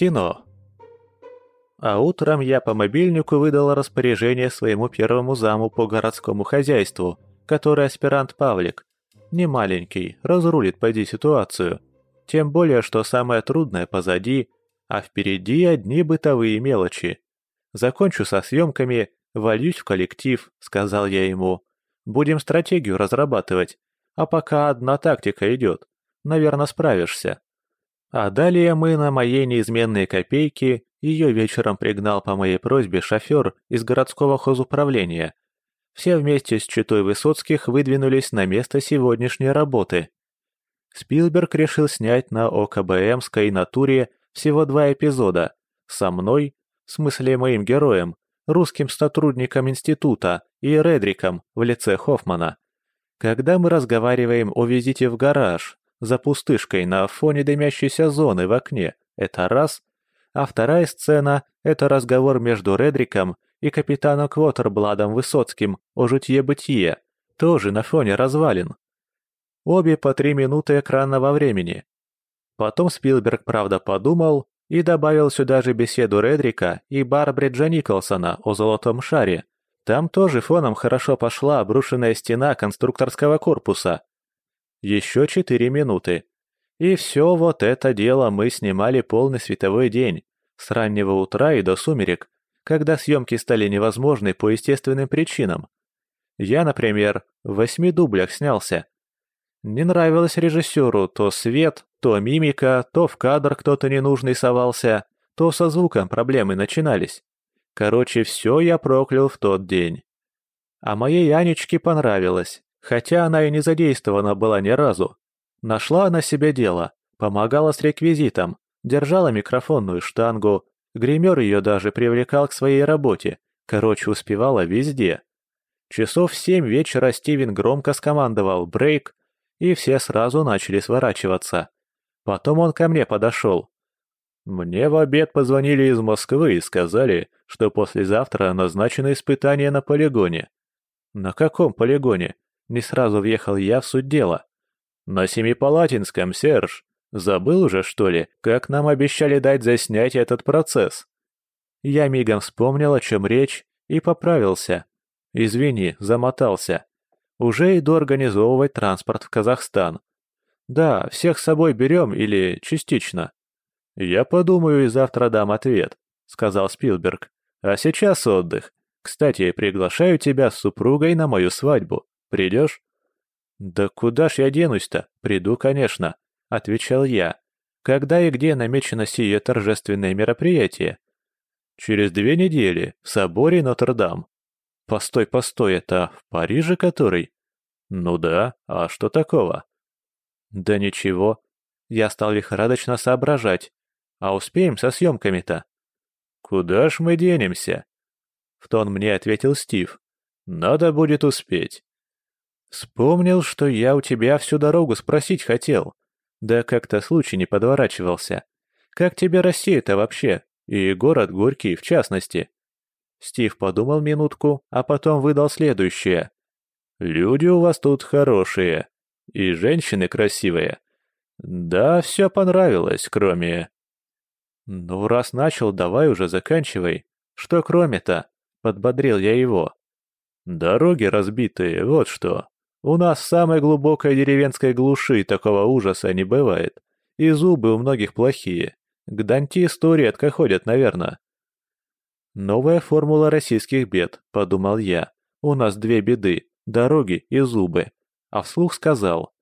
кино. А утром я по мобильнику выдал распоряжение своему первому заму по городскому хозяйству, который аспирант Павлик. Не маленький, разрулит поди ситуацию. Тем более, что самое трудное позади, а впереди одни бытовые мелочи. Закончу со съемками, вольюсь в коллектив, сказал я ему. Будем стратегию разрабатывать, а пока одна тактика идет. Наверное, справишься. А далее мы на моей неизменной копейке ее вечером пригнал по моей просьбе шофер из городского хозуправления. Все вместе с Читой Высоцких выдвинулись на место сегодняшней работы. Спилберг решил снять на ОКБМской натуре всего два эпизода. Со мной, в смысле моим героем, русским сотрудником института и Редриком в лице Хоффмана. Когда мы разговариваем о визите в гараж, за пустышкой на фоне дымящейся зоны в окне, это раз, а вторая сцена – это разговор между Редриком и капитаном Квотербладом Высоцким о житье-бытие, тоже на фоне развалин. Обе по три минуты экранного времени. Потом Спилберг, правда, подумал и добавил сюда же беседу Редрика и Барбриджа Николсона о золотом шаре. Там тоже фоном хорошо пошла обрушенная стена конструкторского корпуса. Еще четыре минуты. И все вот это дело мы снимали полный световой день, с раннего утра и до сумерек, когда съемки стали невозможны по естественным причинам. Я, например, в восьми дублях снялся. Не нравилось режиссеру то свет, то мимика, то в кадр кто-то ненужный совался, то со звуком проблемы начинались. Короче, все я проклял в тот день. А моей Анечке понравилось хотя она и не задействована была ни разу. Нашла она себе дело, помогала с реквизитом, держала микрофонную штангу, гример ее даже привлекал к своей работе, короче, успевала везде. Часов в семь вечера Стивен громко скомандовал «брейк», и все сразу начали сворачиваться. Потом он ко мне подошел. Мне в обед позвонили из Москвы и сказали, что послезавтра назначено испытание на полигоне. На каком полигоне? Не сразу въехал я в суть дела. «На Семипалатинском, Серж. Забыл уже, что ли, как нам обещали дать заснять этот процесс?» Я мигом вспомнил, о чем речь, и поправился. «Извини, замотался. Уже иду организовывать транспорт в Казахстан. Да, всех с собой берем или частично?» «Я подумаю и завтра дам ответ», — сказал Спилберг. «А сейчас отдых. Кстати, приглашаю тебя с супругой на мою свадьбу. Придешь?» «Да куда ж я денусь-то? Приду, конечно», — отвечал я. «Когда и где намечено сие торжественное мероприятие?» «Через две недели, в соборе Нотр-Дам». «Постой, постой, это в Париже который?» «Ну да, а что такого?» «Да ничего». Я стал лихорадочно соображать. «А успеем со съемками-то?» «Куда ж мы денемся?» В тон мне ответил Стив. «Надо будет успеть. Вспомнил, что я у тебя всю дорогу спросить хотел. Да как-то случай не подворачивался. Как тебе Россия-то вообще? И город Горький в частности. Стив подумал минутку, а потом выдал следующее. «Люди у вас тут хорошие. И женщины красивые. Да, все понравилось, кроме...» «Ну, раз начал, давай уже заканчивай. Что кроме-то?» — подбодрил я его. «Дороги разбитые, вот что. У нас в самой глубокой деревенской глуши такого ужаса не бывает. И зубы у многих плохие. К дантисту редко ходят, наверное. Новая формула российских бед, подумал я. У нас две беды – дороги и зубы. А вслух сказал.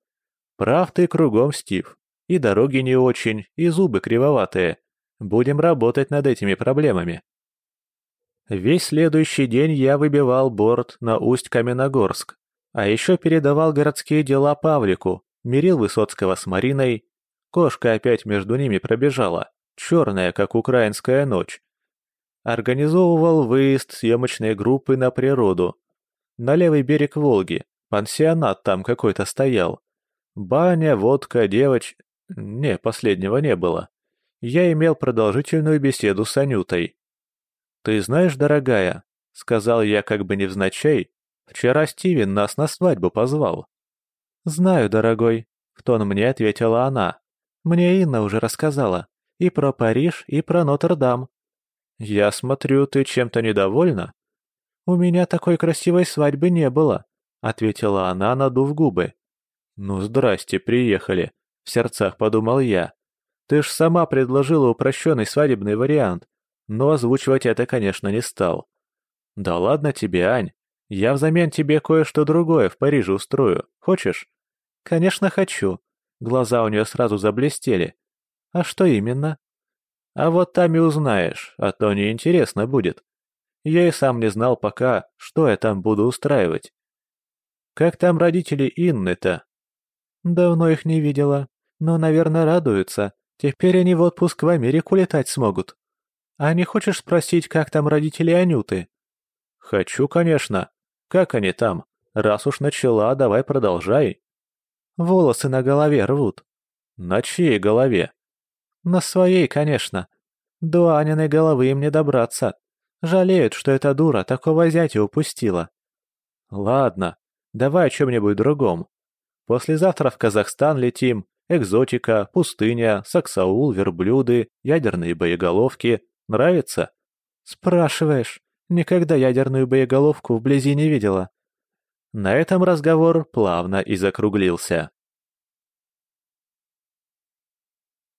Прав ты кругом, Стив. И дороги не очень, и зубы кривоватые. Будем работать над этими проблемами. Весь следующий день я выбивал борт на Усть-Каменогорск, а еще передавал городские дела Павлику, мирил Высоцкого с Мариной. Кошка опять между ними пробежала, черная, как украинская ночь. Организовывал выезд съемочной группы на природу. На левый берег Волги, пансионат там какой-то стоял. Баня, водка, девоч... Не, последнего не было. Я имел продолжительную беседу с Анютой. «Ты знаешь, дорогая», — сказал я как бы невзначай, Вчера Стивен нас на свадьбу позвал». «Знаю, дорогой», — в тон мне ответила она. «Мне Инна уже рассказала. И про Париж, и про Нотр-Дам. Я смотрю, ты чем-то недовольна? У меня такой красивой свадьбы не было, ответила она, надув губы. Ну, здрасте, приехали, в сердцах подумал я. Ты ж сама предложила упрощенный свадебный вариант, но озвучивать это, конечно, не стал. Да ладно тебе, Ань, я взамен тебе кое-что другое в Париже устрою. Хочешь? Конечно, хочу. Глаза у нее сразу заблестели. А что именно? А вот там и узнаешь, а то неинтересно будет. Я и сам не знал пока, что я там буду устраивать. Как там родители Инны-то? Давно их не видела, но, наверное, радуются. Теперь они в отпуск в Америку летать смогут. А не хочешь спросить, как там родители Анюты? Хочу, конечно. Как они там? Раз уж начала, давай продолжай. Волосы на голове рвут. На чьей голове? На своей, конечно. До Аниной головы им не добраться. Жалеют, что эта дура такого зятя упустила. Ладно, давай о чем-нибудь другом. Послезавтра в Казахстан летим. Экзотика, пустыня, саксаул, верблюды, ядерные боеголовки. Нравится? Спрашиваешь. Никогда ядерную боеголовку вблизи не видела. На этом разговор плавно и закруглился.